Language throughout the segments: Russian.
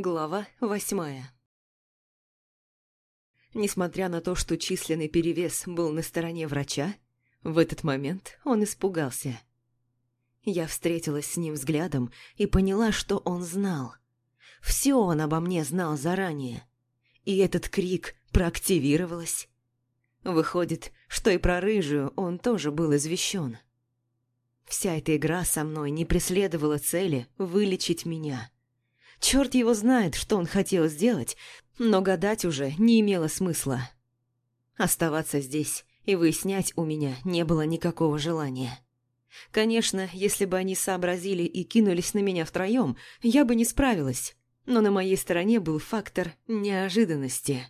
Глава восьмая Несмотря на то, что численный перевес был на стороне врача, в этот момент он испугался. Я встретилась с ним взглядом и поняла, что он знал. Все он обо мне знал заранее. И этот крик проактивировалось. Выходит, что и про рыжую он тоже был извещен. Вся эта игра со мной не преследовала цели вылечить меня – Черт его знает, что он хотел сделать, но гадать уже не имело смысла. Оставаться здесь и выяснять у меня не было никакого желания. Конечно, если бы они сообразили и кинулись на меня втроем, я бы не справилась, но на моей стороне был фактор неожиданности.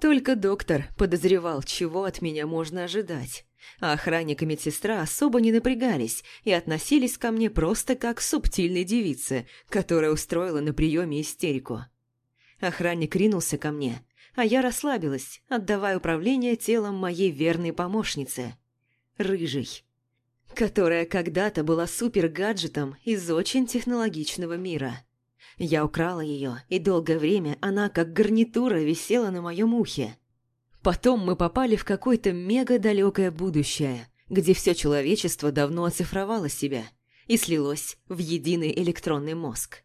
Только доктор подозревал, чего от меня можно ожидать а охранник и медсестра особо не напрягались и относились ко мне просто как к субтильной девице, которая устроила на приеме истерику. Охранник ринулся ко мне, а я расслабилась, отдавая управление телом моей верной помощнице. рыжей, Которая когда-то была супергаджетом из очень технологичного мира. Я украла ее, и долгое время она как гарнитура висела на моем ухе. Потом мы попали в какое-то мега-далекое будущее, где все человечество давно оцифровало себя и слилось в единый электронный мозг.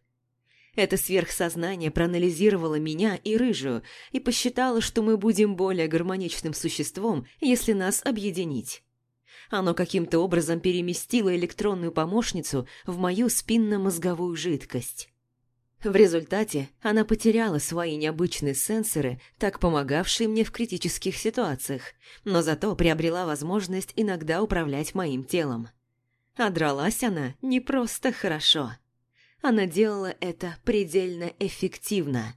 Это сверхсознание проанализировало меня и Рыжую и посчитало, что мы будем более гармоничным существом, если нас объединить. Оно каким-то образом переместило электронную помощницу в мою спинно-мозговую жидкость. В результате она потеряла свои необычные сенсоры, так помогавшие мне в критических ситуациях, но зато приобрела возможность иногда управлять моим телом. А дралась она не просто хорошо. Она делала это предельно эффективно.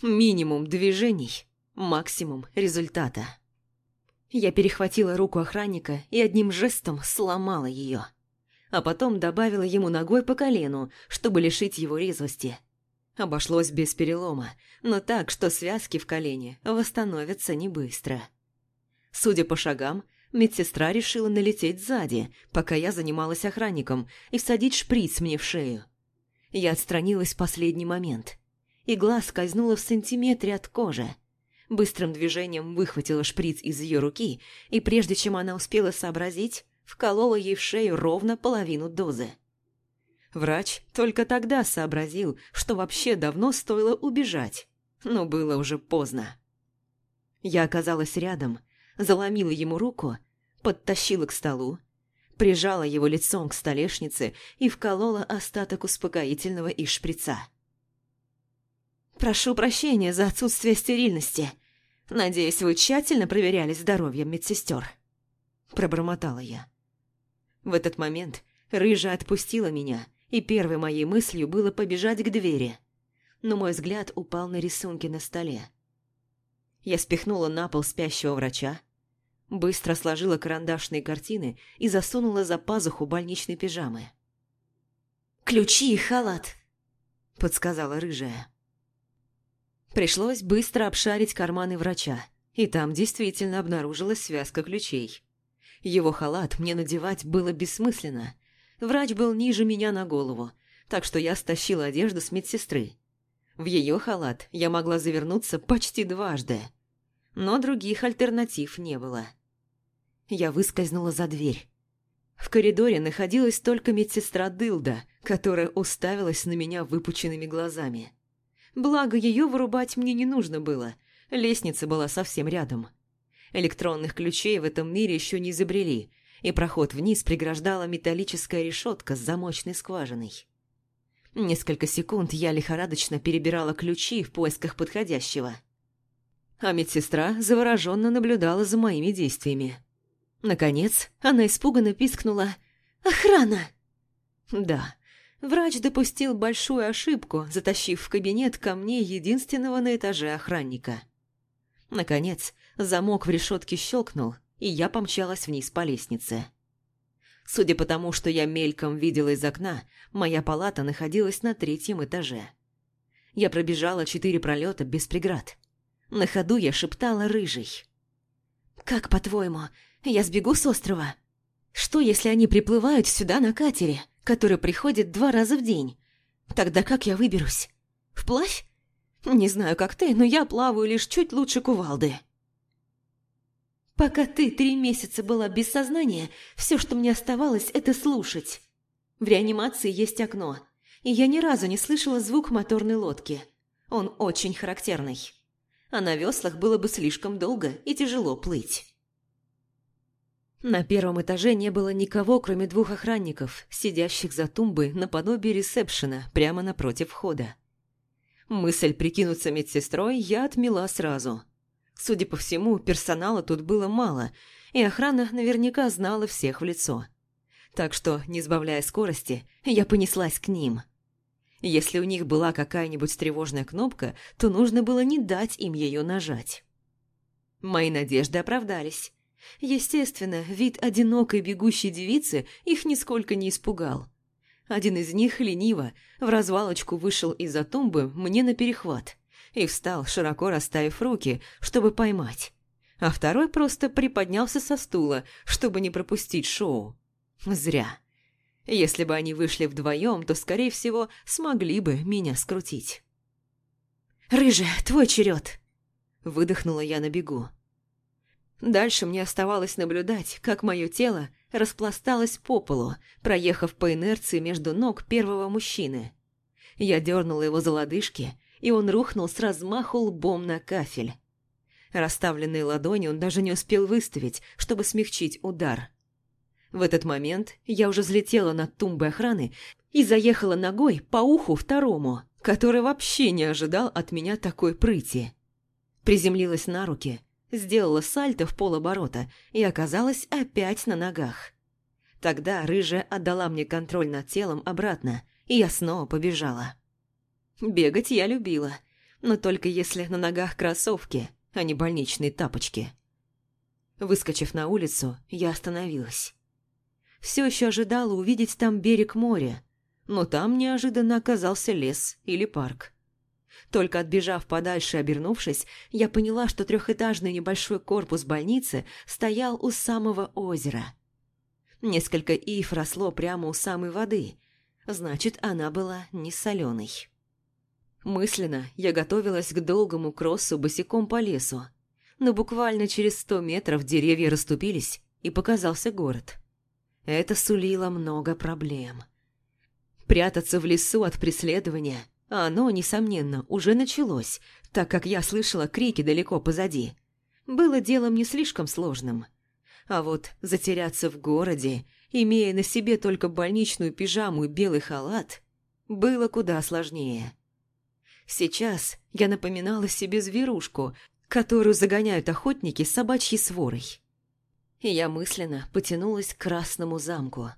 Минимум движений, максимум результата. Я перехватила руку охранника и одним жестом сломала ее. А потом добавила ему ногой по колену, чтобы лишить его резвости – Обошлось без перелома, но так, что связки в колене восстановятся не быстро. Судя по шагам, медсестра решила налететь сзади, пока я занималась охранником, и всадить шприц мне в шею. Я отстранилась в последний момент. Игла скользнула в сантиметре от кожи. Быстрым движением выхватила шприц из ее руки, и прежде чем она успела сообразить, вколола ей в шею ровно половину дозы. Врач только тогда сообразил, что вообще давно стоило убежать, но было уже поздно. Я оказалась рядом, заломила ему руку, подтащила к столу, прижала его лицом к столешнице и вколола остаток успокоительного из шприца. «Прошу прощения за отсутствие стерильности. Надеюсь, вы тщательно проверяли здоровье медсестер», – пробормотала я. В этот момент Рыжа отпустила меня и первой моей мыслью было побежать к двери. Но мой взгляд упал на рисунки на столе. Я спихнула на пол спящего врача, быстро сложила карандашные картины и засунула за пазуху больничной пижамы. «Ключи и халат!» – подсказала рыжая. Пришлось быстро обшарить карманы врача, и там действительно обнаружилась связка ключей. Его халат мне надевать было бессмысленно – Врач был ниже меня на голову, так что я стащила одежду с медсестры. В ее халат я могла завернуться почти дважды. Но других альтернатив не было. Я выскользнула за дверь. В коридоре находилась только медсестра Дылда, которая уставилась на меня выпученными глазами. Благо, ее вырубать мне не нужно было. Лестница была совсем рядом. Электронных ключей в этом мире еще не изобрели – и проход вниз преграждала металлическая решетка с замочной скважиной. Несколько секунд я лихорадочно перебирала ключи в поисках подходящего. А медсестра завороженно наблюдала за моими действиями. Наконец, она испуганно пискнула «Охрана!». Да, врач допустил большую ошибку, затащив в кабинет ко мне единственного на этаже охранника. Наконец, замок в решетке щелкнул – и я помчалась вниз по лестнице. Судя по тому, что я мельком видела из окна, моя палата находилась на третьем этаже. Я пробежала четыре пролета без преград. На ходу я шептала рыжий. «Как, по-твоему, я сбегу с острова? Что, если они приплывают сюда на катере, который приходит два раза в день? Тогда как я выберусь? Вплавь? Не знаю, как ты, но я плаваю лишь чуть лучше кувалды». Пока ты три месяца была без сознания, все, что мне оставалось, это слушать. В реанимации есть окно, и я ни разу не слышала звук моторной лодки. Он очень характерный. А на веслах было бы слишком долго и тяжело плыть. На первом этаже не было никого, кроме двух охранников, сидящих за тумбы наподобие ресепшена прямо напротив входа. Мысль прикинуться медсестрой я отмела сразу – Судя по всему, персонала тут было мало, и охрана наверняка знала всех в лицо. Так что, не сбавляя скорости, я понеслась к ним. Если у них была какая-нибудь тревожная кнопка, то нужно было не дать им ее нажать. Мои надежды оправдались. Естественно, вид одинокой бегущей девицы их нисколько не испугал. Один из них лениво в развалочку вышел из-за тумбы мне на перехват – и встал, широко расставив руки, чтобы поймать. А второй просто приподнялся со стула, чтобы не пропустить шоу. Зря. Если бы они вышли вдвоем, то, скорее всего, смогли бы меня скрутить. «Рыжая, твой черед!» Выдохнула я на бегу. Дальше мне оставалось наблюдать, как мое тело распласталось по полу, проехав по инерции между ног первого мужчины. Я дернула его за лодыжки, и он рухнул с размаху лбом на кафель. Расставленные ладони он даже не успел выставить, чтобы смягчить удар. В этот момент я уже взлетела над тумбой охраны и заехала ногой по уху второму, который вообще не ожидал от меня такой прыти. Приземлилась на руки, сделала сальто в полоборота и оказалась опять на ногах. Тогда рыжая отдала мне контроль над телом обратно, и я снова побежала. Бегать я любила, но только если на ногах кроссовки, а не больничные тапочки. Выскочив на улицу, я остановилась. Все еще ожидала увидеть там берег моря, но там неожиданно оказался лес или парк. Только отбежав подальше и обернувшись, я поняла, что трехэтажный небольшой корпус больницы стоял у самого озера. Несколько ив росло прямо у самой воды, значит, она была не соленой. Мысленно я готовилась к долгому кроссу босиком по лесу, но буквально через сто метров деревья расступились, и показался город. Это сулило много проблем. Прятаться в лесу от преследования, а оно, несомненно, уже началось, так как я слышала крики далеко позади, было делом не слишком сложным. А вот затеряться в городе, имея на себе только больничную пижаму и белый халат, было куда сложнее. Сейчас я напоминала себе зверушку, которую загоняют охотники собачьей сворой. И я мысленно потянулась к Красному замку.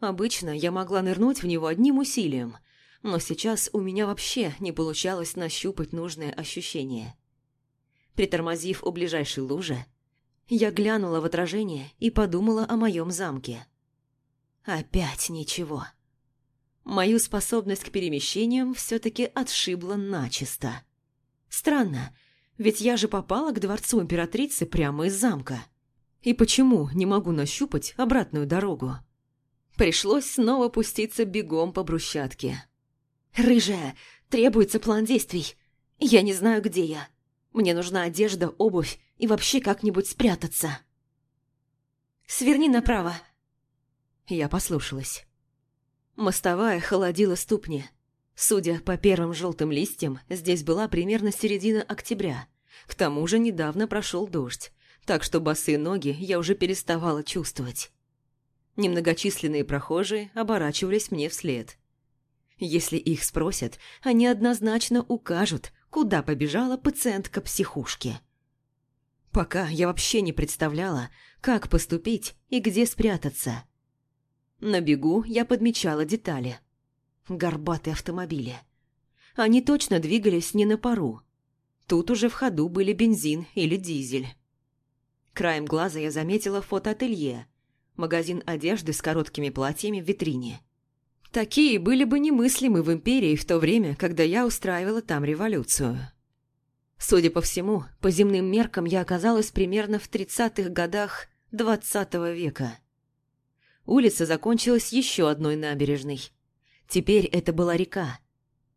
Обычно я могла нырнуть в него одним усилием, но сейчас у меня вообще не получалось нащупать нужное ощущение. Притормозив у ближайшей лужи, я глянула в отражение и подумала о моем замке. Опять ничего. Мою способность к перемещениям все-таки отшибла начисто. Странно, ведь я же попала к дворцу императрицы прямо из замка. И почему не могу нащупать обратную дорогу? Пришлось снова пуститься бегом по брусчатке. «Рыжая, требуется план действий. Я не знаю, где я. Мне нужна одежда, обувь и вообще как-нибудь спрятаться». «Сверни направо». Я послушалась. Мостовая холодила ступни. Судя по первым желтым листьям, здесь была примерно середина октября. К тому же недавно прошел дождь, так что босые ноги я уже переставала чувствовать. Немногочисленные прохожие оборачивались мне вслед. Если их спросят, они однозначно укажут, куда побежала пациентка психушки. Пока я вообще не представляла, как поступить и где спрятаться – на бегу я подмечала детали. Горбатые автомобили. Они точно двигались не на пару. Тут уже в ходу были бензин или дизель. Краем глаза я заметила фотоателье, магазин одежды с короткими платьями в витрине. Такие были бы немыслимы в Империи в то время, когда я устраивала там революцию. Судя по всему, по земным меркам я оказалась примерно в 30-х годах 20 -го века. Улица закончилась еще одной набережной. Теперь это была река.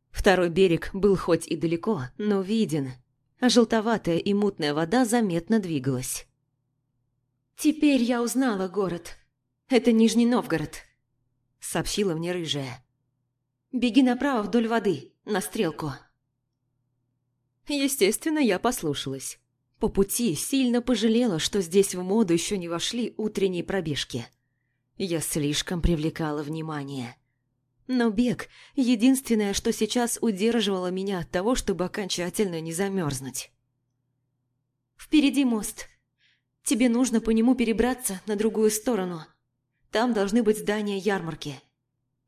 Второй берег был хоть и далеко, но виден, а желтоватая и мутная вода заметно двигалась. «Теперь я узнала город. Это Нижний Новгород», — сообщила мне рыжая. «Беги направо вдоль воды, на стрелку». Естественно, я послушалась. По пути сильно пожалела, что здесь в моду еще не вошли утренние пробежки. Я слишком привлекала внимание. Но бег – единственное, что сейчас удерживало меня от того, чтобы окончательно не замерзнуть. «Впереди мост. Тебе нужно по нему перебраться на другую сторону. Там должны быть здания ярмарки.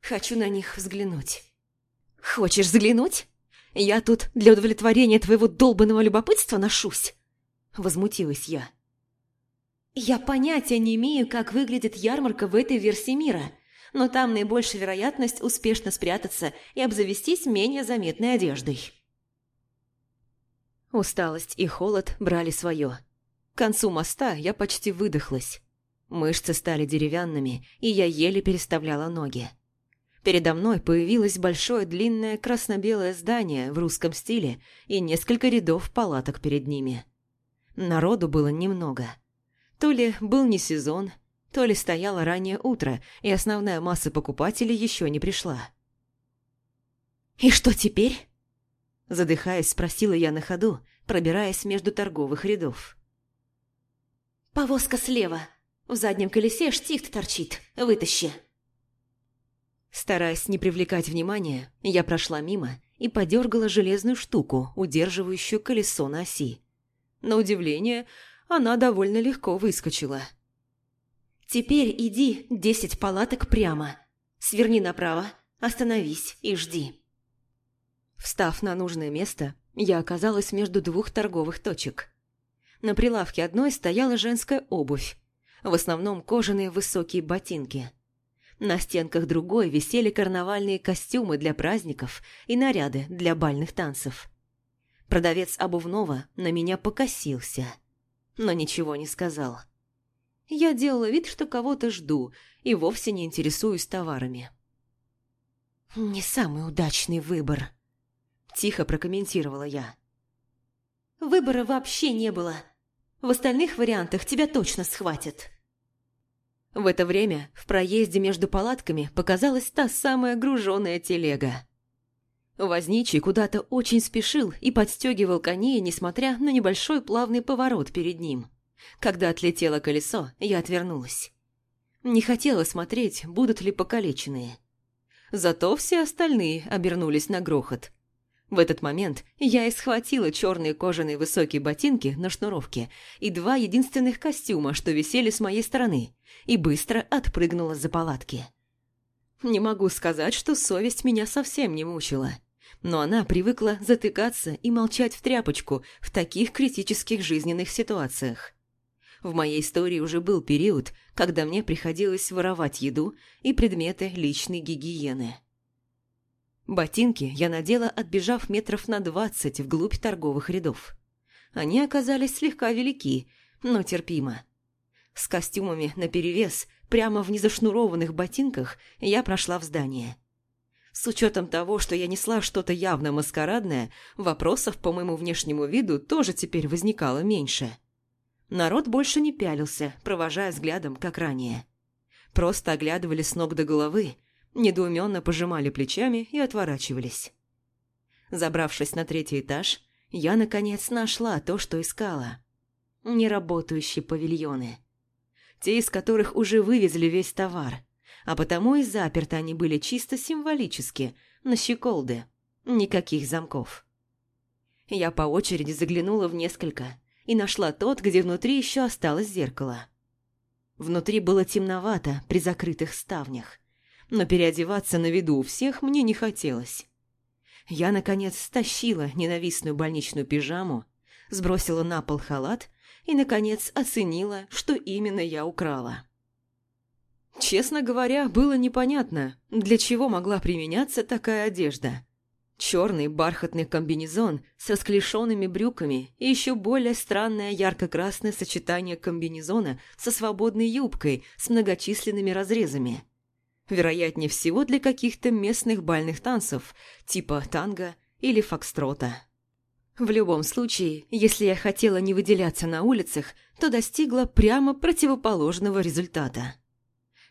Хочу на них взглянуть». «Хочешь взглянуть? Я тут для удовлетворения твоего долбанного любопытства ношусь?» Возмутилась я. Я понятия не имею, как выглядит ярмарка в этой версии мира, но там наибольшая вероятность успешно спрятаться и обзавестись менее заметной одеждой. Усталость и холод брали свое. К концу моста я почти выдохлась. Мышцы стали деревянными, и я еле переставляла ноги. Передо мной появилось большое длинное красно-белое здание в русском стиле и несколько рядов палаток перед ними. Народу было немного – то ли был не сезон, то ли стояло раннее утро, и основная масса покупателей еще не пришла. «И что теперь?» Задыхаясь, спросила я на ходу, пробираясь между торговых рядов. «Повозка слева. В заднем колесе штифт торчит. Вытащи». Стараясь не привлекать внимания, я прошла мимо и подергала железную штуку, удерживающую колесо на оси. На удивление, она довольно легко выскочила. «Теперь иди десять палаток прямо. Сверни направо, остановись и жди». Встав на нужное место, я оказалась между двух торговых точек. На прилавке одной стояла женская обувь, в основном кожаные высокие ботинки. На стенках другой висели карнавальные костюмы для праздников и наряды для бальных танцев. Продавец обувного на меня покосился – но ничего не сказал. Я делала вид, что кого-то жду, и вовсе не интересуюсь товарами. «Не самый удачный выбор», — тихо прокомментировала я. «Выбора вообще не было. В остальных вариантах тебя точно схватят». В это время в проезде между палатками показалась та самая груженная телега. Возничий куда-то очень спешил и подстегивал коней, несмотря на небольшой плавный поворот перед ним. Когда отлетело колесо, я отвернулась. Не хотела смотреть, будут ли покалеченные. Зато все остальные обернулись на грохот. В этот момент я и схватила черные кожаные высокие ботинки на шнуровке и два единственных костюма, что висели с моей стороны, и быстро отпрыгнула за палатки. Не могу сказать, что совесть меня совсем не мучила. Но она привыкла затыкаться и молчать в тряпочку в таких критических жизненных ситуациях. В моей истории уже был период, когда мне приходилось воровать еду и предметы личной гигиены. Ботинки я надела, отбежав метров на двадцать вглубь торговых рядов. Они оказались слегка велики, но терпимо. С костюмами наперевес прямо в незашнурованных ботинках я прошла в здание. С учетом того, что я несла что-то явно маскарадное, вопросов по моему внешнему виду тоже теперь возникало меньше. Народ больше не пялился, провожая взглядом, как ранее. Просто оглядывали с ног до головы, недоуменно пожимали плечами и отворачивались. Забравшись на третий этаж, я, наконец, нашла то, что искала. Неработающие павильоны – те из которых уже вывезли весь товар, а потому и заперты они были чисто символически, на щеколды, никаких замков. Я по очереди заглянула в несколько и нашла тот, где внутри еще осталось зеркало. Внутри было темновато при закрытых ставнях, но переодеваться на виду у всех мне не хотелось. Я, наконец, стащила ненавистную больничную пижаму, сбросила на пол халат и, наконец, оценила, что именно я украла. Честно говоря, было непонятно, для чего могла применяться такая одежда. Черный бархатный комбинезон с расклешенными брюками и еще более странное ярко-красное сочетание комбинезона со свободной юбкой с многочисленными разрезами. Вероятнее всего для каких-то местных бальных танцев, типа танго или фокстрота. В любом случае, если я хотела не выделяться на улицах, то достигла прямо противоположного результата.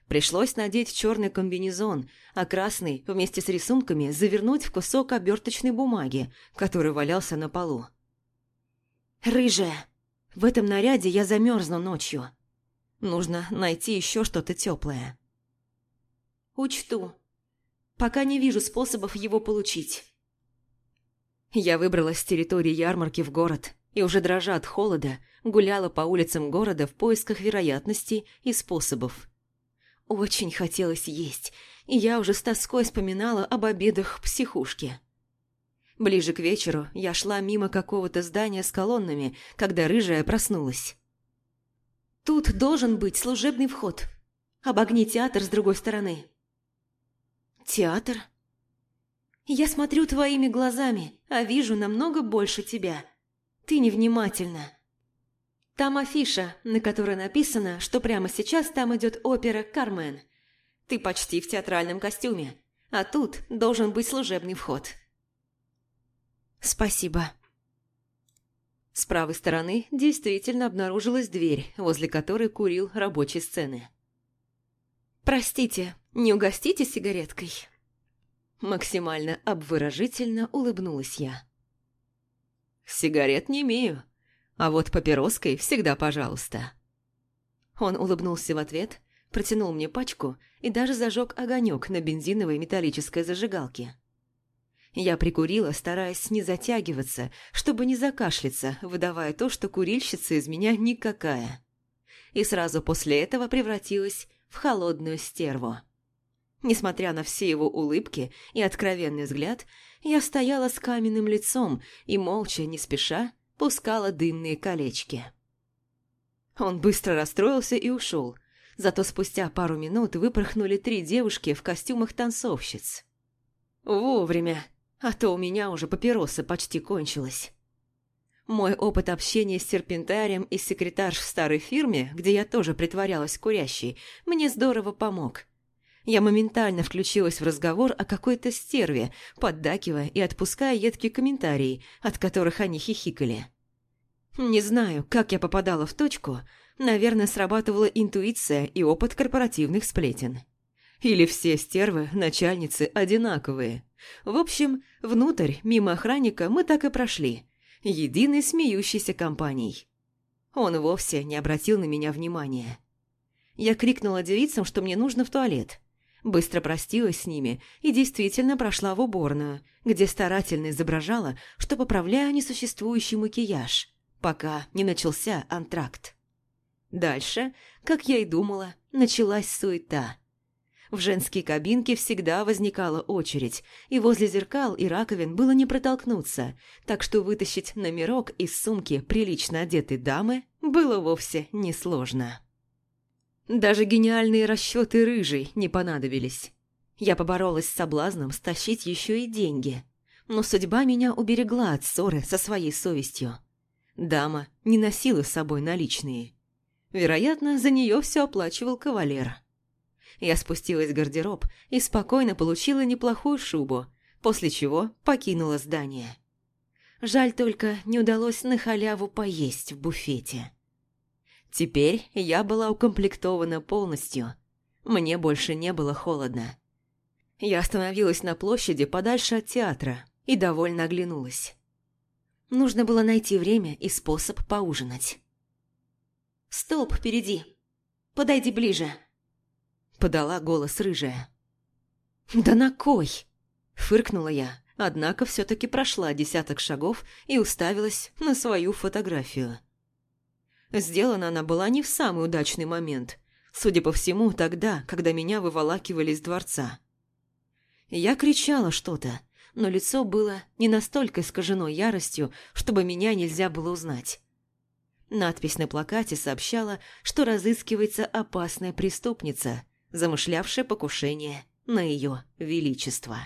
Пришлось надеть черный комбинезон, а красный вместе с рисунками завернуть в кусок оберточной бумаги, который валялся на полу. «Рыжая! В этом наряде я замерзну ночью. Нужно найти еще что-то теплое». «Учту. Пока не вижу способов его получить». Я выбралась с территории ярмарки в город и уже дрожа от холода гуляла по улицам города в поисках вероятностей и способов. Очень хотелось есть, и я уже с тоской вспоминала об обедах в психушке. Ближе к вечеру я шла мимо какого-то здания с колоннами, когда рыжая проснулась. «Тут должен быть служебный вход. Обогни театр с другой стороны». «Театр?» «Я смотрю твоими глазами», а вижу намного больше тебя. Ты невнимательна. Там афиша, на которой написано, что прямо сейчас там идет опера «Кармен». Ты почти в театральном костюме, а тут должен быть служебный вход. Спасибо. С правой стороны действительно обнаружилась дверь, возле которой курил рабочий сцены. «Простите, не угостите сигареткой?» Максимально обворожительно улыбнулась я. «Сигарет не имею, а вот папироской всегда пожалуйста». Он улыбнулся в ответ, протянул мне пачку и даже зажег огонек на бензиновой металлической зажигалке. Я прикурила, стараясь не затягиваться, чтобы не закашляться, выдавая то, что курильщица из меня никакая. И сразу после этого превратилась в холодную стерву. Несмотря на все его улыбки и откровенный взгляд, я стояла с каменным лицом и, молча, не спеша, пускала дымные колечки. Он быстро расстроился и ушел, зато спустя пару минут выпорхнули три девушки в костюмах танцовщиц. Вовремя, а то у меня уже папироса почти кончилась. Мой опыт общения с серпентарием и секретарш в старой фирме, где я тоже притворялась курящей, мне здорово помог – я моментально включилась в разговор о какой-то стерве, поддакивая и отпуская едкие комментарии, от которых они хихикали. Не знаю, как я попадала в точку, наверное, срабатывала интуиция и опыт корпоративных сплетен. Или все стервы, начальницы одинаковые. В общем, внутрь, мимо охранника, мы так и прошли. Единой смеющейся компанией. Он вовсе не обратил на меня внимания. Я крикнула девицам, что мне нужно в туалет – Быстро простилась с ними и действительно прошла в уборную, где старательно изображала, что поправляю несуществующий макияж, пока не начался антракт. Дальше, как я и думала, началась суета. В женские кабинки всегда возникала очередь, и возле зеркал и раковин было не протолкнуться, так что вытащить номерок из сумки прилично одетой дамы было вовсе несложно. Даже гениальные расчеты рыжей не понадобились. Я поборолась с соблазном стащить еще и деньги. Но судьба меня уберегла от ссоры со своей совестью. Дама не носила с собой наличные. Вероятно, за нее все оплачивал кавалер. Я спустилась в гардероб и спокойно получила неплохую шубу, после чего покинула здание. Жаль только, не удалось на халяву поесть в буфете. Теперь я была укомплектована полностью. Мне больше не было холодно. Я остановилась на площади подальше от театра и довольно оглянулась. Нужно было найти время и способ поужинать. Стоп, впереди. Подойди ближе», — подала голос рыжая. «Да на кой?» — фыркнула я, однако все-таки прошла десяток шагов и уставилась на свою фотографию — Сделана она была не в самый удачный момент, судя по всему, тогда, когда меня выволакивали из дворца. Я кричала что-то, но лицо было не настолько искажено яростью, чтобы меня нельзя было узнать. Надпись на плакате сообщала, что разыскивается опасная преступница, замышлявшая покушение на ее величество.